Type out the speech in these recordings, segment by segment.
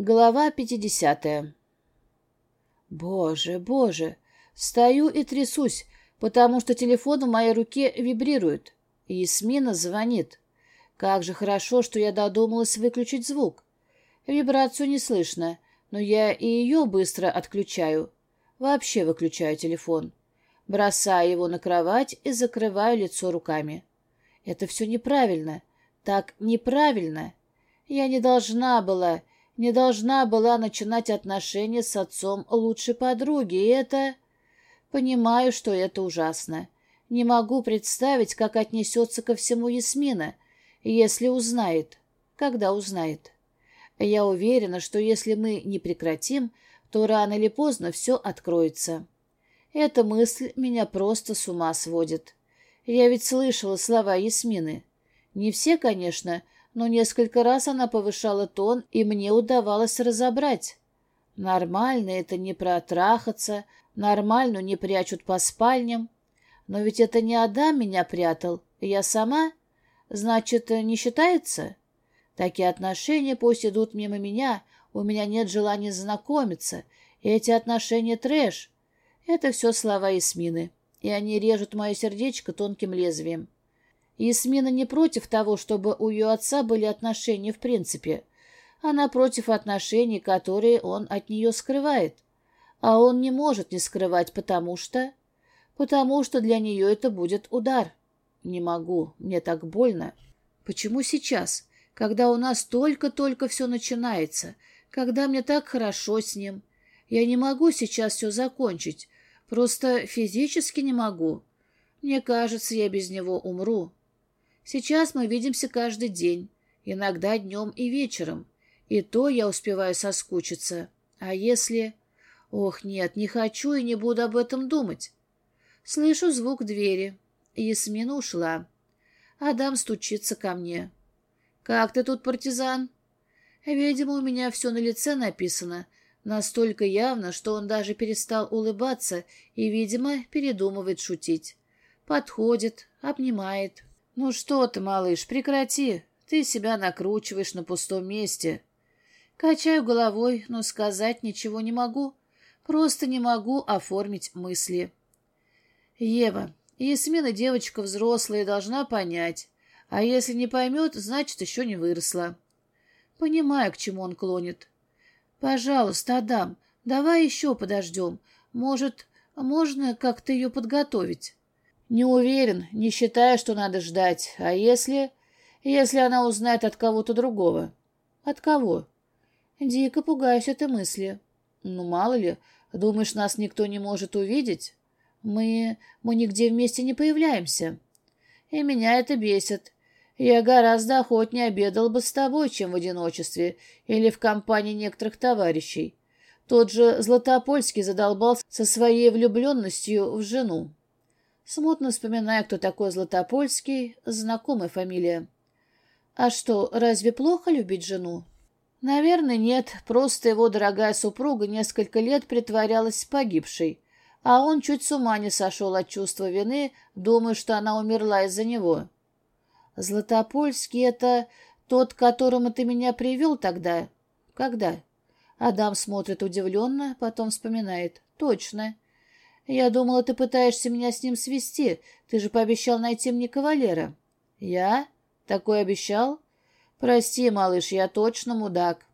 Глава пятидесятая. Боже, боже, стою и трясусь, потому что телефон в моей руке вибрирует. И Смина звонит. Как же хорошо, что я додумалась выключить звук. Вибрацию не слышно, но я и ее быстро отключаю. Вообще выключаю телефон. Бросаю его на кровать и закрываю лицо руками. Это все неправильно. Так неправильно. Я не должна была, не должна была начинать отношения с отцом лучшей подруги, и это... Понимаю, что это ужасно. Не могу представить, как отнесется ко всему Ясмина, если узнает. Когда узнает. Я уверена, что если мы не прекратим, то рано или поздно все откроется. Эта мысль меня просто с ума сводит. Я ведь слышала слова Ясмины. Не все, конечно, но несколько раз она повышала тон, и мне удавалось разобрать. Нормально это не протрахаться, нормально не прячут по спальням. Но ведь это не Адам меня прятал, я сама. Значит, не считается? Такие отношения пусть идут мимо меня, у меня нет желания знакомиться. Эти отношения трэш. Это все слова Исмины, и они режут мое сердечко тонким лезвием. Ясмина не против того, чтобы у ее отца были отношения в принципе. Она против отношений, которые он от нее скрывает. А он не может не скрывать, потому что... Потому что для нее это будет удар. Не могу, мне так больно. Почему сейчас, когда у нас только-только все начинается, когда мне так хорошо с ним? Я не могу сейчас все закончить, просто физически не могу. Мне кажется, я без него умру. Сейчас мы видимся каждый день, иногда днем и вечером, и то я успеваю соскучиться. А если... Ох, нет, не хочу и не буду об этом думать. Слышу звук двери. Ясмина ушла. Адам стучится ко мне. «Как ты тут, партизан?» Видимо, у меня все на лице написано, настолько явно, что он даже перестал улыбаться и, видимо, передумывает шутить. Подходит, обнимает. «Ну что ты, малыш, прекрати. Ты себя накручиваешь на пустом месте». Качаю головой, но сказать ничего не могу. Просто не могу оформить мысли. Ева, Ясмина девочка взрослая должна понять. А если не поймет, значит, еще не выросла. Понимаю, к чему он клонит. Пожалуйста, Адам, давай еще подождем. Может, можно как-то ее подготовить? Не уверен, не считая, что надо ждать. А если... Если она узнает от кого-то другого? От кого? Дико пугаюсь этой мысли. Ну, мало ли, думаешь, нас никто не может увидеть? Мы... мы нигде вместе не появляемся. И меня это бесит. Я гораздо охотнее обедал бы с тобой, чем в одиночестве или в компании некоторых товарищей. Тот же Златопольский задолбался со своей влюбленностью в жену. Смутно вспоминая, кто такой Златопольский, знакомая фамилия. А что, разве плохо любить жену? Наверное, нет, просто его дорогая супруга несколько лет притворялась погибшей, а он чуть с ума не сошел от чувства вины, думая, что она умерла из-за него. Златопольский — это тот, к которому ты меня привел тогда? Когда? Адам смотрит удивленно, потом вспоминает. Точно. «Я думала, ты пытаешься меня с ним свести. Ты же пообещал найти мне кавалера». «Я? Такой обещал?» «Прости, малыш, я точно мудак».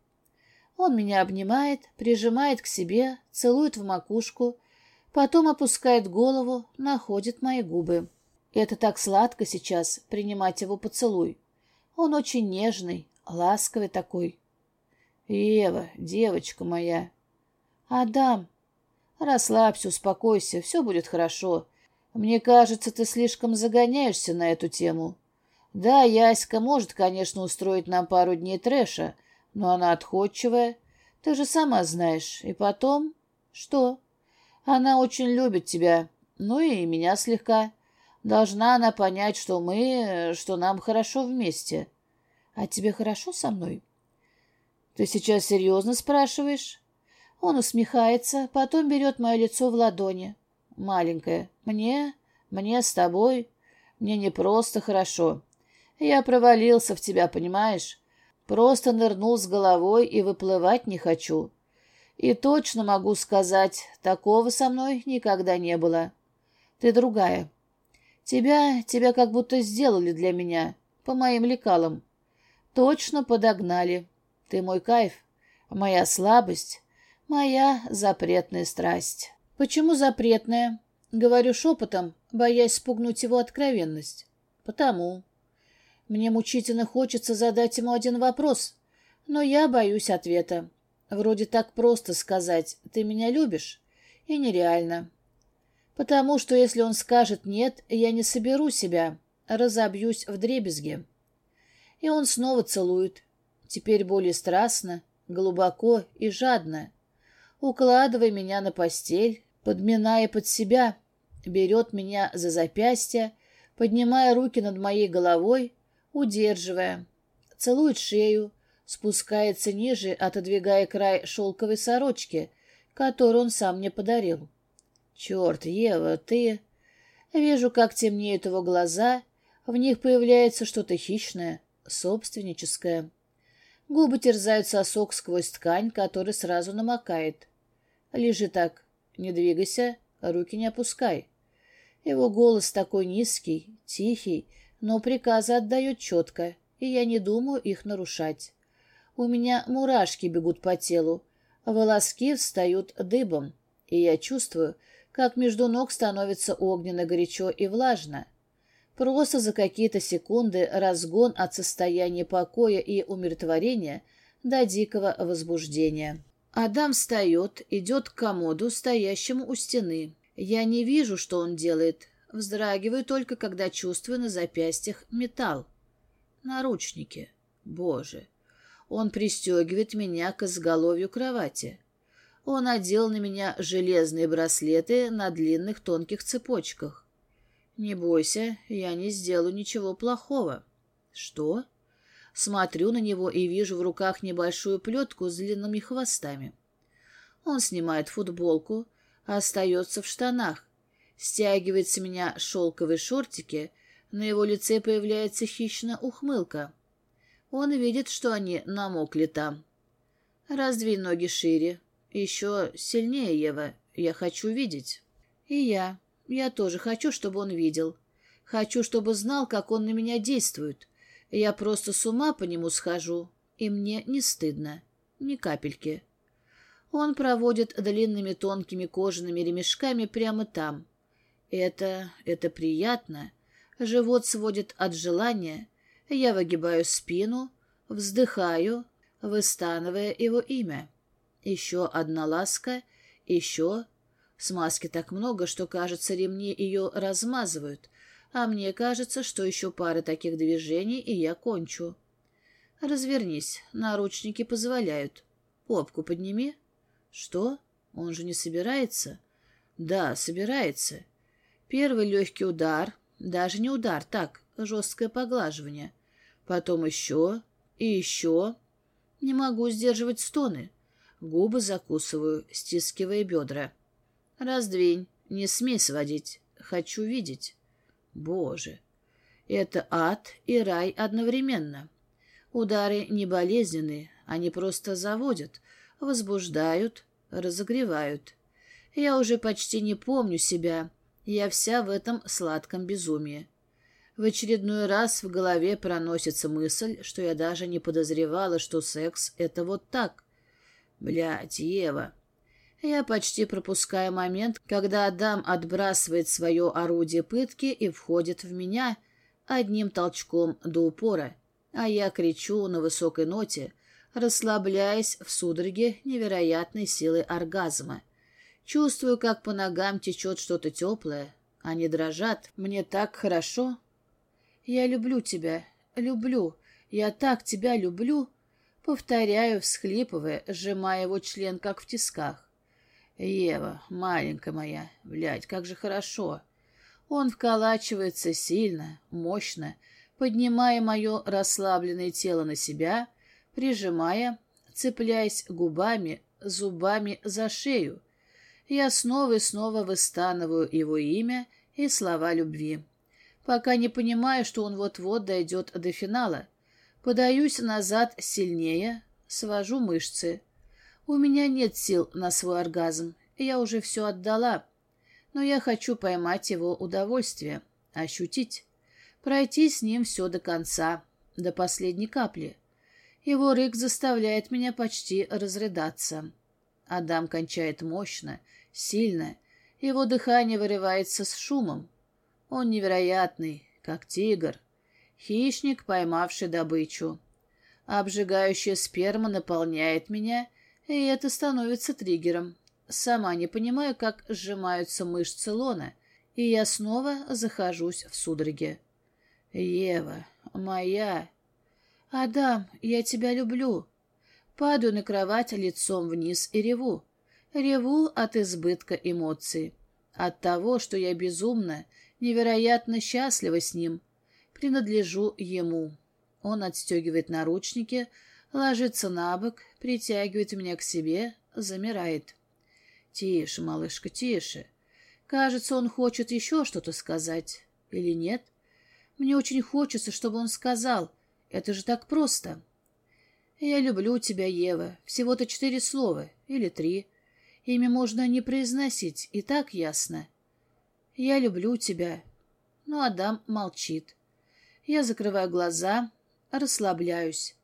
Он меня обнимает, прижимает к себе, целует в макушку, потом опускает голову, находит мои губы. Это так сладко сейчас, принимать его поцелуй. Он очень нежный, ласковый такой. «Ева, девочка моя!» «Адам!» Расслабься, успокойся, все будет хорошо. Мне кажется, ты слишком загоняешься на эту тему. Да, Яська может, конечно, устроить нам пару дней трэша, но она отходчивая. Ты же сама знаешь. И потом... Что? Она очень любит тебя, ну и меня слегка. Должна она понять, что мы... что нам хорошо вместе. А тебе хорошо со мной? Ты сейчас серьезно спрашиваешь? Он усмехается, потом берет мое лицо в ладони. «Маленькая, мне, мне с тобой, мне не просто хорошо. Я провалился в тебя, понимаешь? Просто нырнул с головой и выплывать не хочу. И точно могу сказать, такого со мной никогда не было. Ты другая. Тебя, тебя как будто сделали для меня, по моим лекалам. Точно подогнали. Ты мой кайф, моя слабость, моя запретная страсть. Почему запретная? Говорю шепотом, боясь спугнуть его откровенность. Потому. Мне мучительно хочется задать ему один вопрос, но я боюсь ответа. Вроде так просто сказать «ты меня любишь» и нереально. Потому что если он скажет «нет», я не соберу себя, разобьюсь в дребезге. И он снова целует, теперь более страстно, глубоко и жадно, укладывая меня на постель, подминая под себя, берет меня за запястье, поднимая руки над моей головой, удерживая, целует шею, спускается ниже, отодвигая край шелковой сорочки, которую он сам мне подарил. «Черт, Ева, ты...» Вижу, как темнеют его глаза, в них появляется что-то хищное, собственническое. Губы терзают сосок сквозь ткань, который сразу намокает. Лежи так, не двигайся, руки не опускай. Его голос такой низкий, тихий, но приказы отдает четко, и я не думаю их нарушать. У меня мурашки бегут по телу, волоски встают дыбом, и я чувствую, как между ног становится огненно горячо и влажно. Просто за какие-то секунды разгон от состояния покоя и умиротворения до дикого возбуждения. Адам встает, идет к комоду, стоящему у стены. Я не вижу, что он делает. Вздрагиваю только, когда чувствую на запястьях металл. Наручники. Боже. Он пристегивает меня к изголовью кровати. Он одел на меня железные браслеты на длинных тонких цепочках. Не бойся, я не сделаю ничего плохого. Что? Смотрю на него и вижу в руках небольшую плетку с длинными хвостами. Он снимает футболку, остается в штанах, стягивает с меня шелковые шортики, на его лице появляется хищная ухмылка. Он видит, что они намокли там. Раздвинь ноги шире. Еще сильнее, Ева. Я хочу видеть. И я. Я тоже хочу, чтобы он видел. Хочу, чтобы знал, как он на меня действует. Я просто с ума по нему схожу. И мне не стыдно. Ни капельки. Он проводит длинными тонкими кожаными ремешками прямо там. Это... это приятно. Живот сводит от желания. Я выгибаю спину, вздыхаю, выстанывая его имя. Еще одна ласка, еще... Смазки так много, что, кажется, ремни ее размазывают, а мне кажется, что еще пара таких движений, и я кончу. Развернись, наручники позволяют. Попку подними. Что? Он же не собирается? Да, собирается. Первый легкий удар, даже не удар, так, жесткое поглаживание. Потом еще и еще. Не могу сдерживать стоны. Губы закусываю, стискивая бедра. Раздвинь, не смей сводить. Хочу видеть. Боже, это ад и рай одновременно. Удары не болезненные, они просто заводят, возбуждают, разогревают. Я уже почти не помню себя, я вся в этом сладком безумии. В очередной раз в голове проносится мысль, что я даже не подозревала, что секс — это вот так. Блядь, Ева. Я почти пропускаю момент, когда Адам отбрасывает свое орудие пытки и входит в меня одним толчком до упора, а я кричу на высокой ноте, расслабляясь в судороге невероятной силы оргазма. Чувствую, как по ногам течет что-то теплое, они дрожат. Мне так хорошо, «Я люблю тебя, люблю, я так тебя люблю», повторяю, всхлипывая, сжимая его член, как в тисках. «Ева, маленькая моя, блядь, как же хорошо!» Он вколачивается сильно, мощно, поднимая мое расслабленное тело на себя, прижимая, цепляясь губами, зубами за шею. Я снова и снова выстанываю его имя и слова любви пока не понимаю, что он вот-вот дойдет до финала, Подаюсь назад сильнее, свожу мышцы. У меня нет сил на свой оргазм, я уже все отдала. Но я хочу поймать его удовольствие, ощутить, пройти с ним все до конца, до последней капли. Его рык заставляет меня почти разрыдаться. Адам кончает мощно, сильно, его дыхание вырывается с шумом. Он невероятный, как тигр, хищник, поймавший добычу. Обжигающая сперма наполняет меня, и это становится триггером. Сама не понимаю, как сжимаются мышцы лона, и я снова захожусь в судороге. «Ева, моя...» «Адам, я тебя люблю». Падаю на кровать лицом вниз и реву. Реву от избытка эмоций. От того, что я безумно, невероятно счастлива с ним. Принадлежу ему. Он отстегивает наручники, ложится на бок, притягивает меня к себе, замирает. Тише, малышка, тише. Кажется, он хочет еще что-то сказать. Или нет? Мне очень хочется, чтобы он сказал. Это же так просто. Я люблю тебя, Ева. Всего-то четыре слова. Или три. Ими можно не произносить, и так ясно. Я люблю тебя. Но Адам молчит. Я закрываю глаза, расслабляюсь.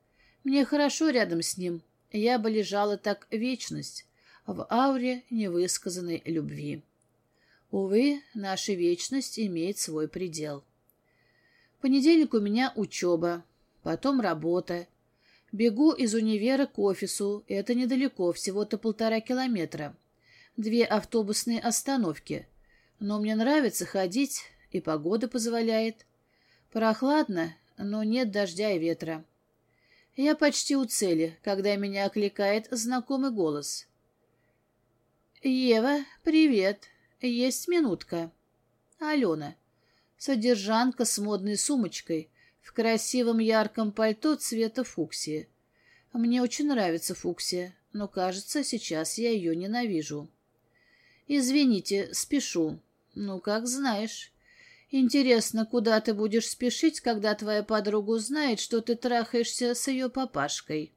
Мне хорошо рядом с ним. Я бы лежала так вечность, в ауре невысказанной любви. Увы, наша вечность имеет свой предел. В понедельник у меня учеба, потом работа, Бегу из универа к офису, это недалеко, всего-то полтора километра. Две автобусные остановки. Но мне нравится ходить, и погода позволяет. Прохладно, но нет дождя и ветра. Я почти у цели, когда меня окликает знакомый голос. «Ева, привет. Есть минутка?» Алена. Содержанка с модной сумочкой, в красивом ярком пальто цвета фуксии. Мне очень нравится фуксия, но, кажется, сейчас я ее ненавижу. Извините, спешу. Ну, как знаешь. Интересно, куда ты будешь спешить, когда твоя подруга узнает, что ты трахаешься с ее папашкой?»